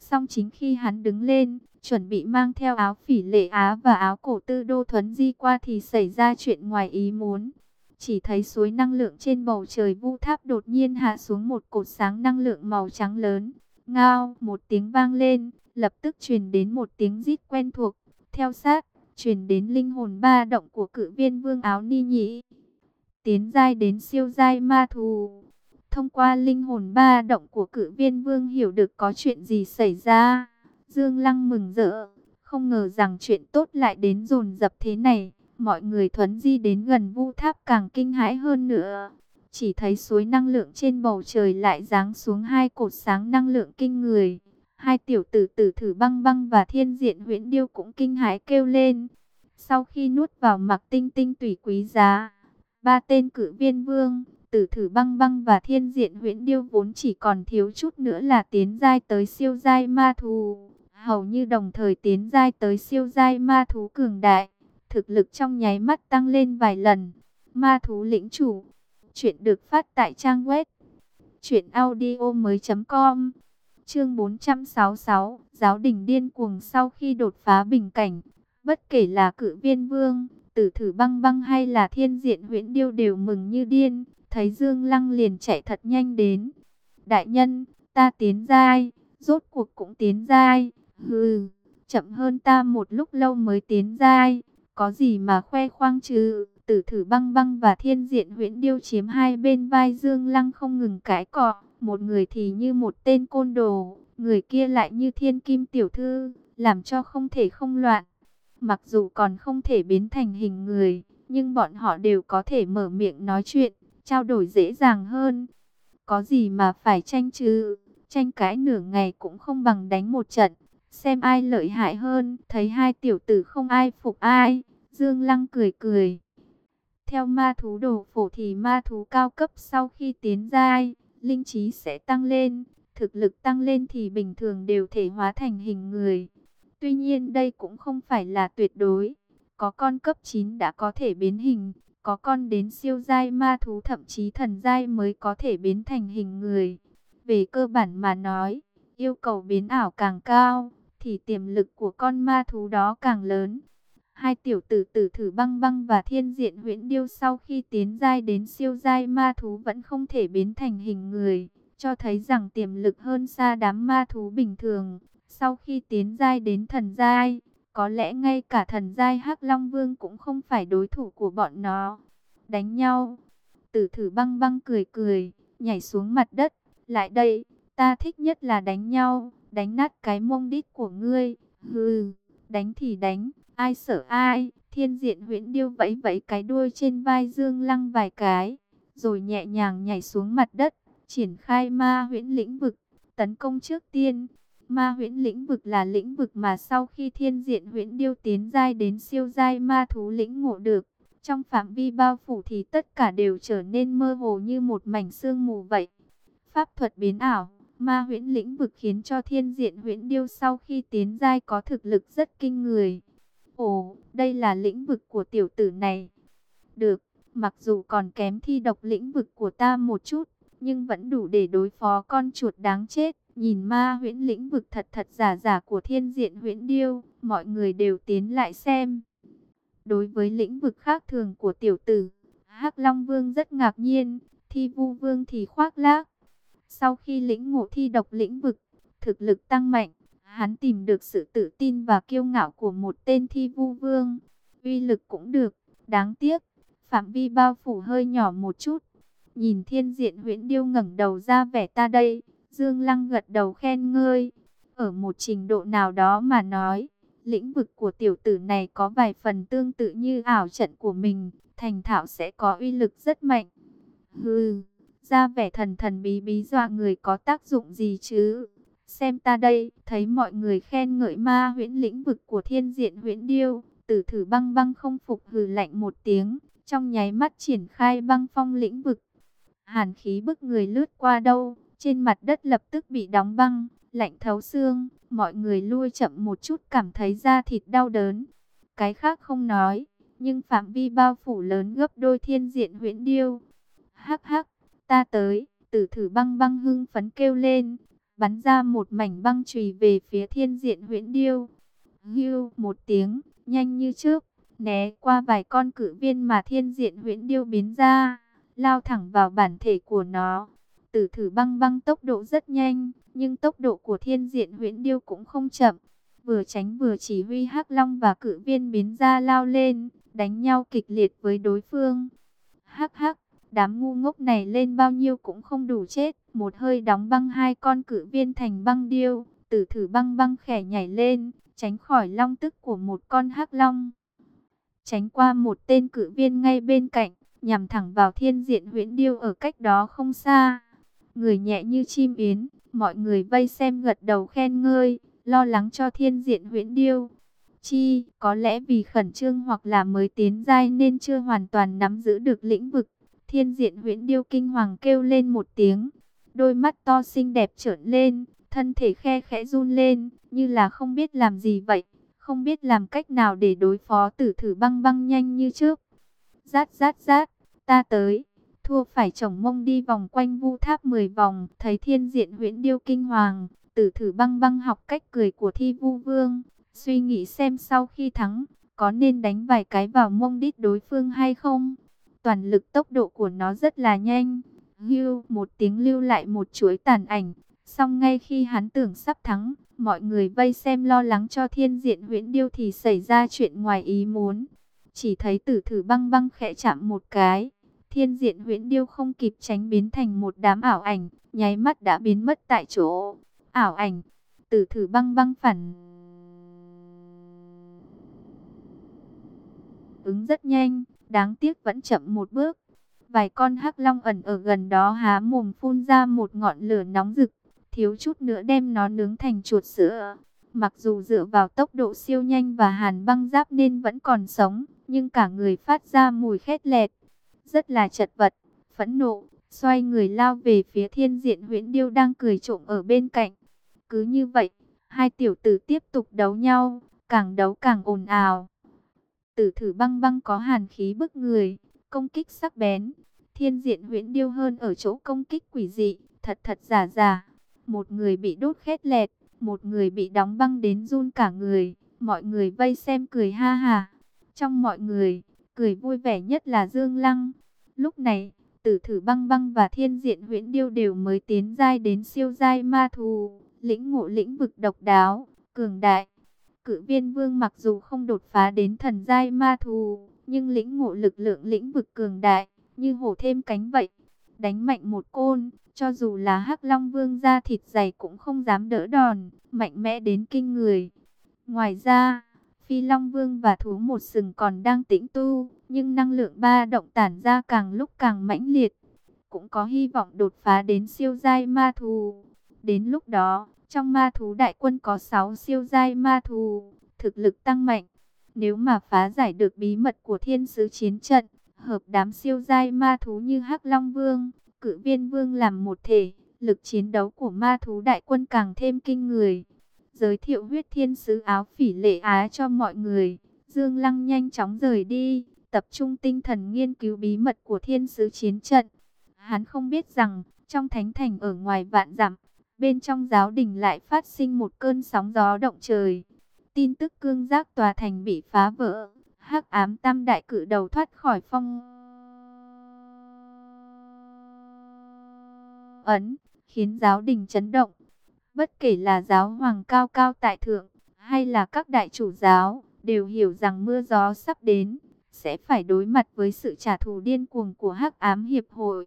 Xong chính khi hắn đứng lên, chuẩn bị mang theo áo phỉ lệ Á và áo cổ tư đô thuấn di qua thì xảy ra chuyện ngoài ý muốn. chỉ thấy suối năng lượng trên bầu trời vu tháp đột nhiên hạ xuống một cột sáng năng lượng màu trắng lớn. Ngao, một tiếng vang lên, lập tức truyền đến một tiếng rít quen thuộc, theo sát, truyền đến linh hồn ba động của cự viên vương áo ni nhĩ. Tiến giai đến siêu giai ma thù. Thông qua linh hồn ba động của cự viên vương hiểu được có chuyện gì xảy ra. Dương Lăng mừng rỡ, không ngờ rằng chuyện tốt lại đến dồn dập thế này. Mọi người thuấn di đến gần vu tháp càng kinh hãi hơn nữa. Chỉ thấy suối năng lượng trên bầu trời lại giáng xuống hai cột sáng năng lượng kinh người. Hai tiểu tử tử thử băng băng và thiên diện huyễn điêu cũng kinh hãi kêu lên. Sau khi nuốt vào mặc tinh tinh tùy quý giá, ba tên cử viên vương, tử thử băng băng và thiên diện huyễn điêu vốn chỉ còn thiếu chút nữa là tiến giai tới siêu giai ma thú. Hầu như đồng thời tiến giai tới siêu giai ma thú cường đại, thực lực trong nháy mắt tăng lên vài lần. Ma thú lĩnh chủ, chuyện được phát tại trang web chuyện audio mới.com Chương 466, giáo đình điên cuồng sau khi đột phá bình cảnh, bất kể là cự viên vương, tử thử băng băng hay là thiên diện huyễn điêu đều mừng như điên, thấy Dương Lăng liền chạy thật nhanh đến. Đại nhân, ta tiến giai, rốt cuộc cũng tiến giai, hừ, chậm hơn ta một lúc lâu mới tiến giai, có gì mà khoe khoang chứ. Tử thử băng băng và thiên diện huyễn điêu chiếm hai bên vai Dương Lăng không ngừng cãi cọ một người thì như một tên côn đồ, người kia lại như thiên kim tiểu thư, làm cho không thể không loạn. Mặc dù còn không thể biến thành hình người, nhưng bọn họ đều có thể mở miệng nói chuyện, trao đổi dễ dàng hơn. Có gì mà phải tranh chứ, tranh cãi nửa ngày cũng không bằng đánh một trận, xem ai lợi hại hơn, thấy hai tiểu tử không ai phục ai, Dương Lăng cười cười. Theo ma thú đồ phổ thì ma thú cao cấp sau khi tiến giai, linh trí sẽ tăng lên, thực lực tăng lên thì bình thường đều thể hóa thành hình người. Tuy nhiên đây cũng không phải là tuyệt đối. Có con cấp 9 đã có thể biến hình, có con đến siêu giai ma thú thậm chí thần giai mới có thể biến thành hình người. Về cơ bản mà nói, yêu cầu biến ảo càng cao, thì tiềm lực của con ma thú đó càng lớn. Hai tiểu tử tử thử băng băng và thiên diện huyễn điêu sau khi tiến giai đến siêu giai ma thú vẫn không thể biến thành hình người, cho thấy rằng tiềm lực hơn xa đám ma thú bình thường. Sau khi tiến giai đến thần giai, có lẽ ngay cả thần giai hắc Long Vương cũng không phải đối thủ của bọn nó. Đánh nhau, tử thử băng băng cười cười, nhảy xuống mặt đất, lại đây, ta thích nhất là đánh nhau, đánh nát cái mông đít của ngươi, hừ, đánh thì đánh Ai sợ ai, thiên diện huyễn điêu vẫy vẫy cái đuôi trên vai Dương Lăng vài cái, rồi nhẹ nhàng nhảy xuống mặt đất, triển khai ma huyễn lĩnh vực, tấn công trước tiên. Ma huyễn lĩnh vực là lĩnh vực mà sau khi thiên diện huyễn điêu tiến giai đến siêu giai ma thú lĩnh ngộ được, trong phạm vi bao phủ thì tất cả đều trở nên mơ hồ như một mảnh sương mù vậy. Pháp thuật biến ảo, ma huyễn lĩnh vực khiến cho thiên diện huyễn điêu sau khi tiến giai có thực lực rất kinh người. Ồ, đây là lĩnh vực của tiểu tử này. Được, mặc dù còn kém thi độc lĩnh vực của ta một chút, nhưng vẫn đủ để đối phó con chuột đáng chết. Nhìn ma huyễn lĩnh vực thật thật giả giả của thiên diện huyễn điêu, mọi người đều tiến lại xem. Đối với lĩnh vực khác thường của tiểu tử, hắc Long Vương rất ngạc nhiên, thi vu vương thì khoác lác. Sau khi lĩnh ngộ thi độc lĩnh vực, thực lực tăng mạnh, Hắn tìm được sự tự tin và kiêu ngạo của một tên thi vu vương. Uy lực cũng được, đáng tiếc, phạm vi bao phủ hơi nhỏ một chút. Nhìn thiên diện huyễn điêu ngẩng đầu ra vẻ ta đây, Dương Lăng gật đầu khen ngơi. Ở một trình độ nào đó mà nói, lĩnh vực của tiểu tử này có vài phần tương tự như ảo trận của mình, thành thạo sẽ có uy lực rất mạnh. Hừ, ra vẻ thần thần bí bí dọa người có tác dụng gì chứ? Xem ta đây, thấy mọi người khen ngợi ma huyễn lĩnh vực của thiên diện huyễn điêu, tử thử băng băng không phục hừ lạnh một tiếng, trong nháy mắt triển khai băng phong lĩnh vực. Hàn khí bức người lướt qua đâu, trên mặt đất lập tức bị đóng băng, lạnh thấu xương, mọi người lui chậm một chút cảm thấy da thịt đau đớn. Cái khác không nói, nhưng phạm vi bao phủ lớn gấp đôi thiên diện huyễn điêu. Hắc hắc, ta tới, tử thử băng băng hưng phấn kêu lên, bắn ra một mảnh băng chùy về phía thiên diện huyễn điêu. Hưu một tiếng, nhanh như trước, né qua vài con cử viên mà thiên diện huyễn điêu biến ra, lao thẳng vào bản thể của nó. Tử thử băng băng tốc độ rất nhanh, nhưng tốc độ của thiên diện huyễn điêu cũng không chậm. Vừa tránh vừa chỉ huy hắc long và cử viên biến ra lao lên, đánh nhau kịch liệt với đối phương. Hắc hắc, đám ngu ngốc này lên bao nhiêu cũng không đủ chết. Một hơi đóng băng hai con cử viên thành băng điêu, tử thử băng băng khẻ nhảy lên, tránh khỏi long tức của một con hắc long. Tránh qua một tên cử viên ngay bên cạnh, nhằm thẳng vào thiên diện huyễn điêu ở cách đó không xa. Người nhẹ như chim yến, mọi người vây xem gật đầu khen ngơi, lo lắng cho thiên diện huyễn điêu. Chi, có lẽ vì khẩn trương hoặc là mới tiến giai nên chưa hoàn toàn nắm giữ được lĩnh vực. Thiên diện huyễn điêu kinh hoàng kêu lên một tiếng, đôi mắt to xinh đẹp trởn lên, thân thể khe khẽ run lên, như là không biết làm gì vậy, không biết làm cách nào để đối phó tử thử băng băng nhanh như trước. Rát rát rát, ta tới, thua phải chồng mông đi vòng quanh vu tháp 10 vòng, thấy thiên diện huyễn điêu kinh hoàng, tử thử băng băng học cách cười của thi vu vương, suy nghĩ xem sau khi thắng, có nên đánh vài cái vào mông đít đối phương hay không. Toàn lực tốc độ của nó rất là nhanh, hưu một tiếng lưu lại một chuỗi tàn ảnh, xong ngay khi hắn tưởng sắp thắng, mọi người vây xem lo lắng cho thiên diện huyễn điêu thì xảy ra chuyện ngoài ý muốn. Chỉ thấy tử thử băng băng khẽ chạm một cái, thiên diện huyễn điêu không kịp tránh biến thành một đám ảo ảnh, nháy mắt đã biến mất tại chỗ. Ảo ảnh, tử thử băng băng phản ứng rất nhanh, đáng tiếc vẫn chậm một bước. Vài con hắc long ẩn ở gần đó há mồm phun ra một ngọn lửa nóng rực, thiếu chút nữa đem nó nướng thành chuột sữa. Mặc dù dựa vào tốc độ siêu nhanh và hàn băng giáp nên vẫn còn sống, nhưng cả người phát ra mùi khét lẹt. Rất là chật vật, phẫn nộ, xoay người lao về phía thiên diện huyễn điêu đang cười trộm ở bên cạnh. Cứ như vậy, hai tiểu tử tiếp tục đấu nhau, càng đấu càng ồn ào. Tử thử băng băng có hàn khí bức người, công kích sắc bén. Thiên diện huyễn điêu hơn ở chỗ công kích quỷ dị, thật thật giả giả. Một người bị đốt khét lẹt, một người bị đóng băng đến run cả người. Mọi người vây xem cười ha ha. Trong mọi người, cười vui vẻ nhất là Dương Lăng. Lúc này, tử thử băng băng và thiên diện huyễn điêu đều mới tiến giai đến siêu giai ma thù, lĩnh ngộ lĩnh vực độc đáo, cường đại. Cự viên vương mặc dù không đột phá đến thần giai ma thù, nhưng lĩnh ngộ lực lượng lĩnh vực cường đại, như hổ thêm cánh vậy. Đánh mạnh một côn, cho dù là hắc long vương da thịt dày cũng không dám đỡ đòn, mạnh mẽ đến kinh người. Ngoài ra, phi long vương và thú một sừng còn đang tĩnh tu, nhưng năng lượng ba động tản ra càng lúc càng mãnh liệt. Cũng có hy vọng đột phá đến siêu giai ma thù. Đến lúc đó, trong ma thú đại quân có 6 siêu giai ma thú, thực lực tăng mạnh. Nếu mà phá giải được bí mật của thiên sứ chiến trận, hợp đám siêu giai ma thú như Hắc Long Vương, Cự Viên Vương làm một thể, lực chiến đấu của ma thú đại quân càng thêm kinh người. Giới thiệu huyết thiên sứ áo phỉ lệ á cho mọi người, Dương Lăng nhanh chóng rời đi, tập trung tinh thần nghiên cứu bí mật của thiên sứ chiến trận. Hắn không biết rằng, trong thánh thành ở ngoài vạn dặm, bên trong giáo đình lại phát sinh một cơn sóng gió động trời. Tin tức cương giác tòa thành bị phá vỡ, hắc ám tam đại cử đầu thoát khỏi phong ấn, khiến giáo đình chấn động. Bất kể là giáo hoàng cao cao tại thượng, hay là các đại chủ giáo, đều hiểu rằng mưa gió sắp đến, sẽ phải đối mặt với sự trả thù điên cuồng của hắc ám hiệp hội.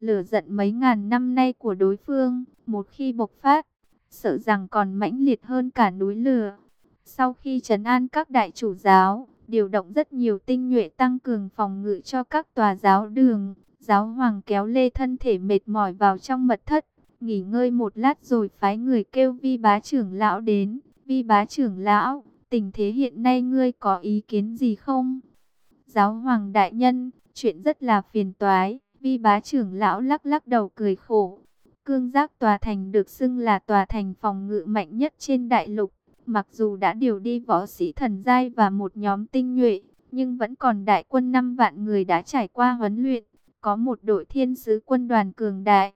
Lửa giận mấy ngàn năm nay của đối phương, một khi bộc phát, sợ rằng còn mãnh liệt hơn cả núi lửa. Sau khi trấn an các đại chủ giáo, điều động rất nhiều tinh nhuệ tăng cường phòng ngự cho các tòa giáo đường, giáo hoàng kéo lê thân thể mệt mỏi vào trong mật thất, nghỉ ngơi một lát rồi phái người kêu vi bá trưởng lão đến. Vi bá trưởng lão, tình thế hiện nay ngươi có ý kiến gì không? Giáo hoàng đại nhân, chuyện rất là phiền toái. Vi bá trưởng lão lắc lắc đầu cười khổ. Cương giác tòa thành được xưng là tòa thành phòng ngự mạnh nhất trên đại lục. Mặc dù đã điều đi võ sĩ thần giai và một nhóm tinh nhuệ, nhưng vẫn còn đại quân 5 vạn người đã trải qua huấn luyện. Có một đội thiên sứ quân đoàn cường đại,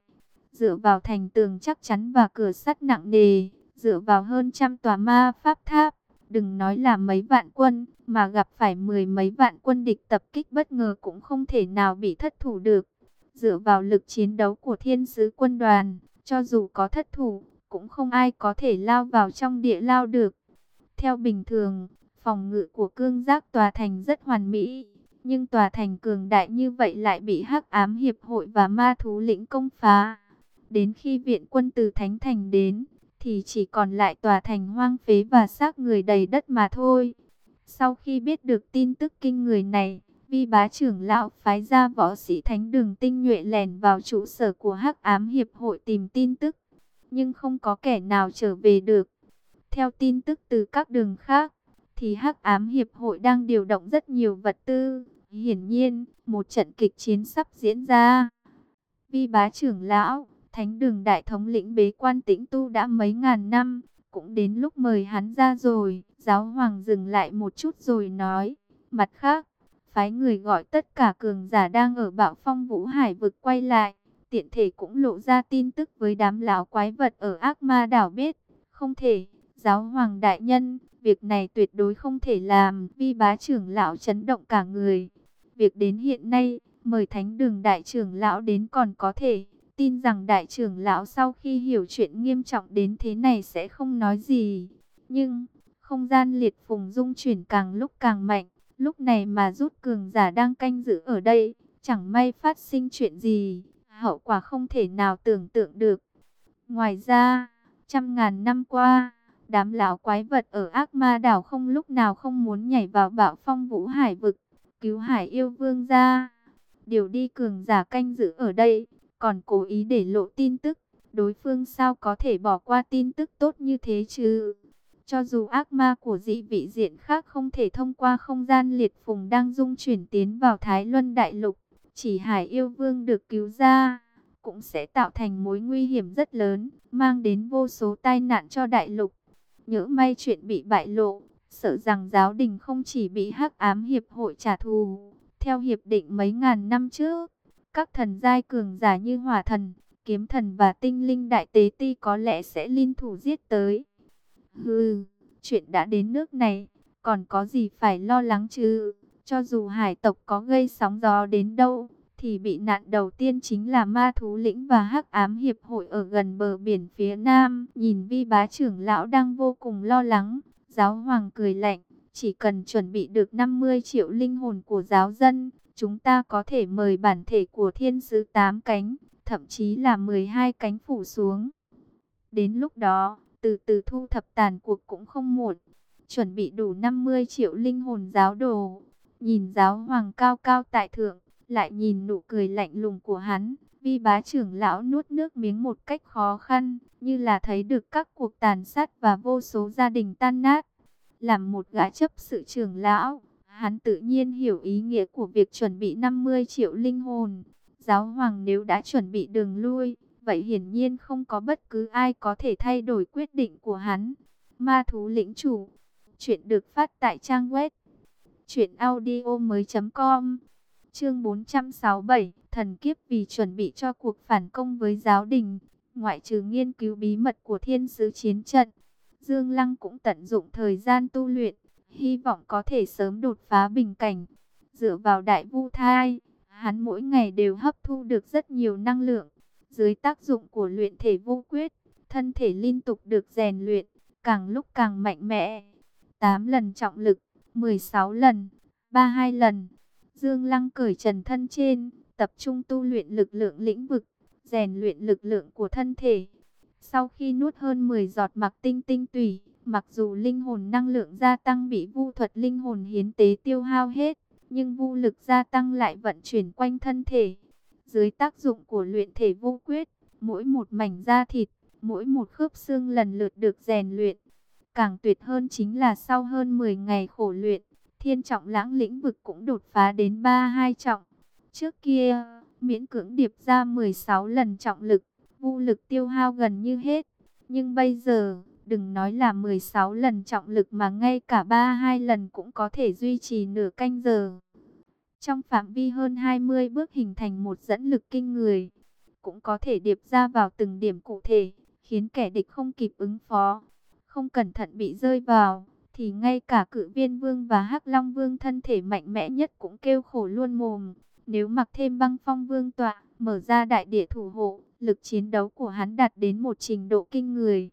dựa vào thành tường chắc chắn và cửa sắt nặng nề, dựa vào hơn trăm tòa ma pháp tháp, Đừng nói là mấy vạn quân, mà gặp phải mười mấy vạn quân địch tập kích bất ngờ cũng không thể nào bị thất thủ được. Dựa vào lực chiến đấu của thiên sứ quân đoàn, cho dù có thất thủ, cũng không ai có thể lao vào trong địa lao được. Theo bình thường, phòng ngự của cương giác tòa thành rất hoàn mỹ, nhưng tòa thành cường đại như vậy lại bị hắc ám hiệp hội và ma thú lĩnh công phá. Đến khi viện quân từ Thánh Thành đến, thì chỉ còn lại tòa thành hoang phế và xác người đầy đất mà thôi. Sau khi biết được tin tức kinh người này, vi bá trưởng lão phái ra võ sĩ thánh đường tinh nhuệ lèn vào trụ sở của hắc ám hiệp hội tìm tin tức, nhưng không có kẻ nào trở về được. Theo tin tức từ các đường khác, thì hắc ám hiệp hội đang điều động rất nhiều vật tư. Hiển nhiên, một trận kịch chiến sắp diễn ra. Vi bá trưởng lão, thánh đường đại thống lĩnh bế quan tĩnh tu đã mấy ngàn năm, cũng đến lúc mời hắn ra rồi. Giáo hoàng dừng lại một chút rồi nói, mặt khác, phái người gọi tất cả cường giả đang ở bạo phong vũ hải vực quay lại. Tiện thể cũng lộ ra tin tức với đám lão quái vật ở ác ma đảo biết, không thể, giáo hoàng đại nhân, việc này tuyệt đối không thể làm, vi bá trưởng lão chấn động cả người. Việc đến hiện nay, mời thánh đường đại trưởng lão đến còn có thể, tin rằng đại trưởng lão sau khi hiểu chuyện nghiêm trọng đến thế này sẽ không nói gì. Nhưng, không gian liệt phùng dung chuyển càng lúc càng mạnh, lúc này mà rút cường giả đang canh giữ ở đây, chẳng may phát sinh chuyện gì, hậu quả không thể nào tưởng tượng được. Ngoài ra, trăm ngàn năm qua, đám lão quái vật ở ác ma đảo không lúc nào không muốn nhảy vào bạo phong vũ hải vực, cứu hải yêu vương ra. Điều đi cường giả canh giữ ở đây, còn cố ý để lộ tin tức, đối phương sao có thể bỏ qua tin tức tốt như thế chứ? Cho dù ác ma của dị vị diện khác không thể thông qua không gian liệt phùng đang dung chuyển tiến vào Thái Luân Đại Lục, chỉ Hải Yêu Vương được cứu ra, cũng sẽ tạo thành mối nguy hiểm rất lớn, mang đến vô số tai nạn cho Đại Lục. Nhỡ may chuyện bị bại lộ, sợ rằng giáo đình không chỉ bị hắc ám hiệp hội trả thù. Theo hiệp định mấy ngàn năm trước, các thần giai cường giả như hỏa thần, kiếm thần và tinh linh đại tế ti có lẽ sẽ liên thủ giết tới. Hừ, chuyện đã đến nước này, còn có gì phải lo lắng chứ? Cho dù hải tộc có gây sóng gió đến đâu, thì bị nạn đầu tiên chính là ma thú lĩnh và hắc ám hiệp hội ở gần bờ biển phía nam. Nhìn vi bá trưởng lão đang vô cùng lo lắng, giáo hoàng cười lạnh, chỉ cần chuẩn bị được 50 triệu linh hồn của giáo dân, chúng ta có thể mời bản thể của thiên sứ tám cánh, thậm chí là 12 cánh phủ xuống. Đến lúc đó, từ từ thu thập tàn cuộc cũng không muộn. Chuẩn bị đủ 50 triệu linh hồn giáo đồ. Nhìn giáo hoàng cao cao tại thượng, lại nhìn nụ cười lạnh lùng của hắn. Vi bá trưởng lão nuốt nước miếng một cách khó khăn, như là thấy được các cuộc tàn sát và vô số gia đình tan nát. Làm một gã chấp sự trưởng lão, hắn tự nhiên hiểu ý nghĩa của việc chuẩn bị 50 triệu linh hồn. Giáo hoàng nếu đã chuẩn bị đường lui, vậy hiển nhiên không có bất cứ ai có thể thay đổi quyết định của hắn. Ma thú lĩnh chủ, chuyện được phát tại trang web truyệnaudiomoi.com. Chương 467, thần kiếp vì chuẩn bị cho cuộc phản công với giáo đình, ngoại trừ nghiên cứu bí mật của thiên sứ chiến trận, Dương Lăng cũng tận dụng thời gian tu luyện, hy vọng có thể sớm đột phá bình cảnh. Dựa vào đại vu thai, hắn mỗi ngày đều hấp thu được rất nhiều năng lượng. Dưới tác dụng của luyện thể vô quyết, thân thể liên tục được rèn luyện, càng lúc càng mạnh mẽ. 8 lần trọng lực, 16 lần, 32 lần. Dương Lăng cởi trần thân trên, tập trung tu luyện lực lượng lĩnh vực, rèn luyện lực lượng của thân thể. Sau khi nuốt hơn 10 giọt mặc tinh tinh tùy, mặc dù linh hồn năng lượng gia tăng bị vu thuật linh hồn hiến tế tiêu hao hết, nhưng vu lực gia tăng lại vận chuyển quanh thân thể. Dưới tác dụng của luyện thể vô quyết, mỗi một mảnh da thịt, mỗi một khớp xương lần lượt được rèn luyện. Càng tuyệt hơn chính là sau hơn 10 ngày khổ luyện, thiên trọng lãng lĩnh vực cũng đột phá đến 32 trọng. Trước kia, miễn cưỡng điệp ra 16 lần trọng lực, vô lực tiêu hao gần như hết. Nhưng bây giờ, đừng nói là 16 lần trọng lực mà ngay cả 32 lần cũng có thể duy trì nửa canh giờ. Trong phạm vi hơn 20 bước hình thành một dẫn lực kinh người, cũng có thể điệp ra vào từng điểm cụ thể, khiến kẻ địch không kịp ứng phó. Không cẩn thận bị rơi vào, thì ngay cả cự viên vương và hắc long vương thân thể mạnh mẽ nhất cũng kêu khổ luôn mồm. Nếu mặc thêm băng phong vương tọa, mở ra đại địa thủ hộ, lực chiến đấu của hắn đạt đến một trình độ kinh người.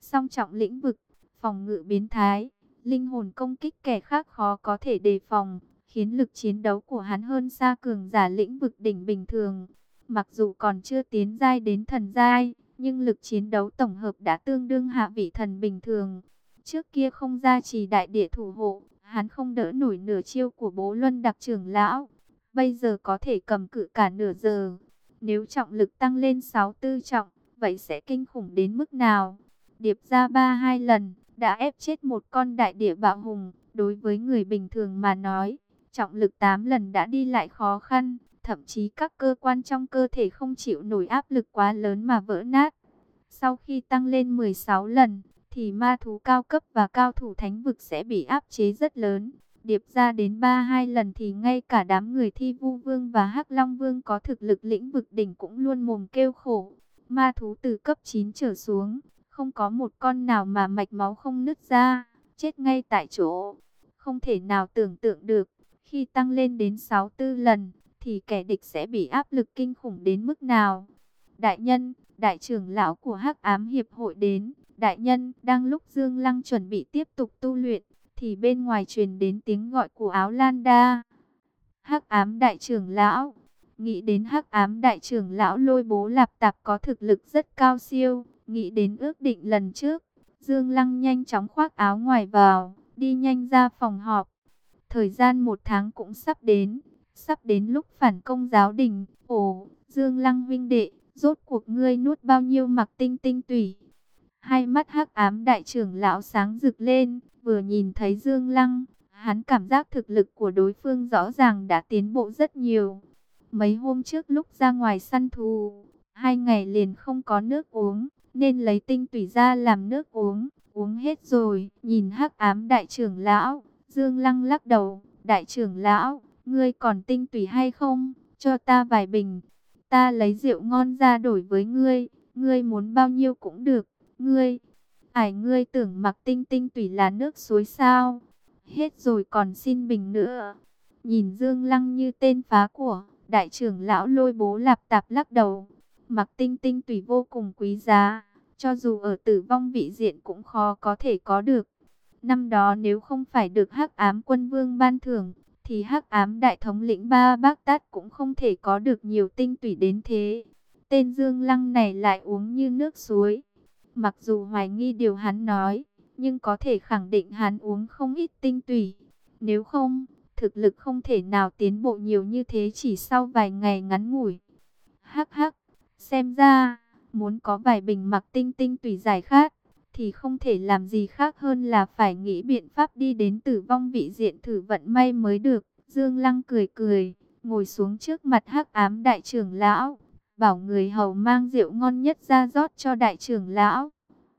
Song trọng lĩnh vực, phòng ngự biến thái, linh hồn công kích kẻ khác khó có thể đề phòng, khiến lực chiến đấu của hắn hơn xa cường giả lĩnh vực đỉnh bình thường. Mặc dù còn chưa tiến giai đến thần giai, nhưng lực chiến đấu tổng hợp đã tương đương hạ vị thần bình thường. Trước kia không ra trì đại địa thủ hộ, hắn không đỡ nổi nửa chiêu của bố luân đặc trưởng lão. Bây giờ có thể cầm cự cả nửa giờ. Nếu trọng lực tăng lên 6 tư trọng, vậy sẽ kinh khủng đến mức nào? Điệp ra ba hai lần, đã ép chết một con đại địa bạo hùng. Đối với người bình thường mà nói, trọng lực 8 lần đã đi lại khó khăn. Thậm chí các cơ quan trong cơ thể không chịu nổi áp lực quá lớn mà vỡ nát. Sau khi tăng lên 16 lần, thì ma thú cao cấp và cao thủ thánh vực sẽ bị áp chế rất lớn. Điệp ra đến 3-2 lần thì ngay cả đám người thi vu vương và hắc long vương có thực lực lĩnh vực đỉnh cũng luôn mồm kêu khổ. Ma thú từ cấp 9 trở xuống, không có một con nào mà mạch máu không nứt ra, chết ngay tại chỗ. Không thể nào tưởng tượng được, khi tăng lên đến 6-4 lần, thì kẻ địch sẽ bị áp lực kinh khủng đến mức nào. Đại nhân, đại trưởng lão của Hắc Ám Hiệp hội đến, đại nhân, đang lúc Dương Lăng chuẩn bị tiếp tục tu luyện, thì bên ngoài truyền đến tiếng gọi của áo Lan Đa. Hắc Ám đại trưởng lão, nghĩ đến Hắc Ám đại trưởng lão lôi bố lạp tạp có thực lực rất cao siêu, nghĩ đến ước định lần trước, Dương Lăng nhanh chóng khoác áo ngoài vào, đi nhanh ra phòng họp. Thời gian một tháng cũng sắp đến, Sắp đến lúc phản công giáo đình, ồ, Dương Lăng vinh đệ, rốt cuộc ngươi nuốt bao nhiêu mặc tinh tinh tủy. Hai mắt hắc ám đại trưởng lão sáng rực lên, vừa nhìn thấy Dương Lăng, hắn cảm giác thực lực của đối phương rõ ràng đã tiến bộ rất nhiều. Mấy hôm trước lúc ra ngoài săn thù, hai ngày liền không có nước uống, nên lấy tinh tủy ra làm nước uống, uống hết rồi, nhìn hắc ám đại trưởng lão, Dương Lăng lắc đầu, đại trưởng lão, Ngươi còn tinh tùy hay không? Cho ta vài bình. Ta lấy rượu ngon ra đổi với ngươi. Ngươi muốn bao nhiêu cũng được. Ngươi, ải ngươi tưởng mặc tinh tinh tùy là nước suối sao? Hết rồi còn xin bình nữa. Nhìn Dương Lăng như tên phá của, đại trưởng lão lôi bố lạp tạp lắc đầu. Mặc tinh tinh tùy vô cùng quý giá, cho dù ở tử vong vị diện cũng khó có thể có được. Năm đó nếu không phải được hắc ám quân vương ban thưởng, thì hắc ám đại thống lĩnh ba bác tát cũng không thể có được nhiều tinh tủy đến thế. Tên Dương Lăng này lại uống như nước suối. Mặc dù hoài nghi điều hắn nói, nhưng có thể khẳng định hắn uống không ít tinh tủy. Nếu không, thực lực không thể nào tiến bộ nhiều như thế chỉ sau vài ngày ngắn ngủi. Hắc hắc, xem ra, muốn có vài bình mặc tinh tinh tùy giải khát, thì không thể làm gì khác hơn là phải nghĩ biện pháp đi đến tử vong vị diện thử vận may mới được. Dương Lăng cười cười, ngồi xuống trước mặt hắc ám đại trưởng lão, bảo người hầu mang rượu ngon nhất ra rót cho đại trưởng lão.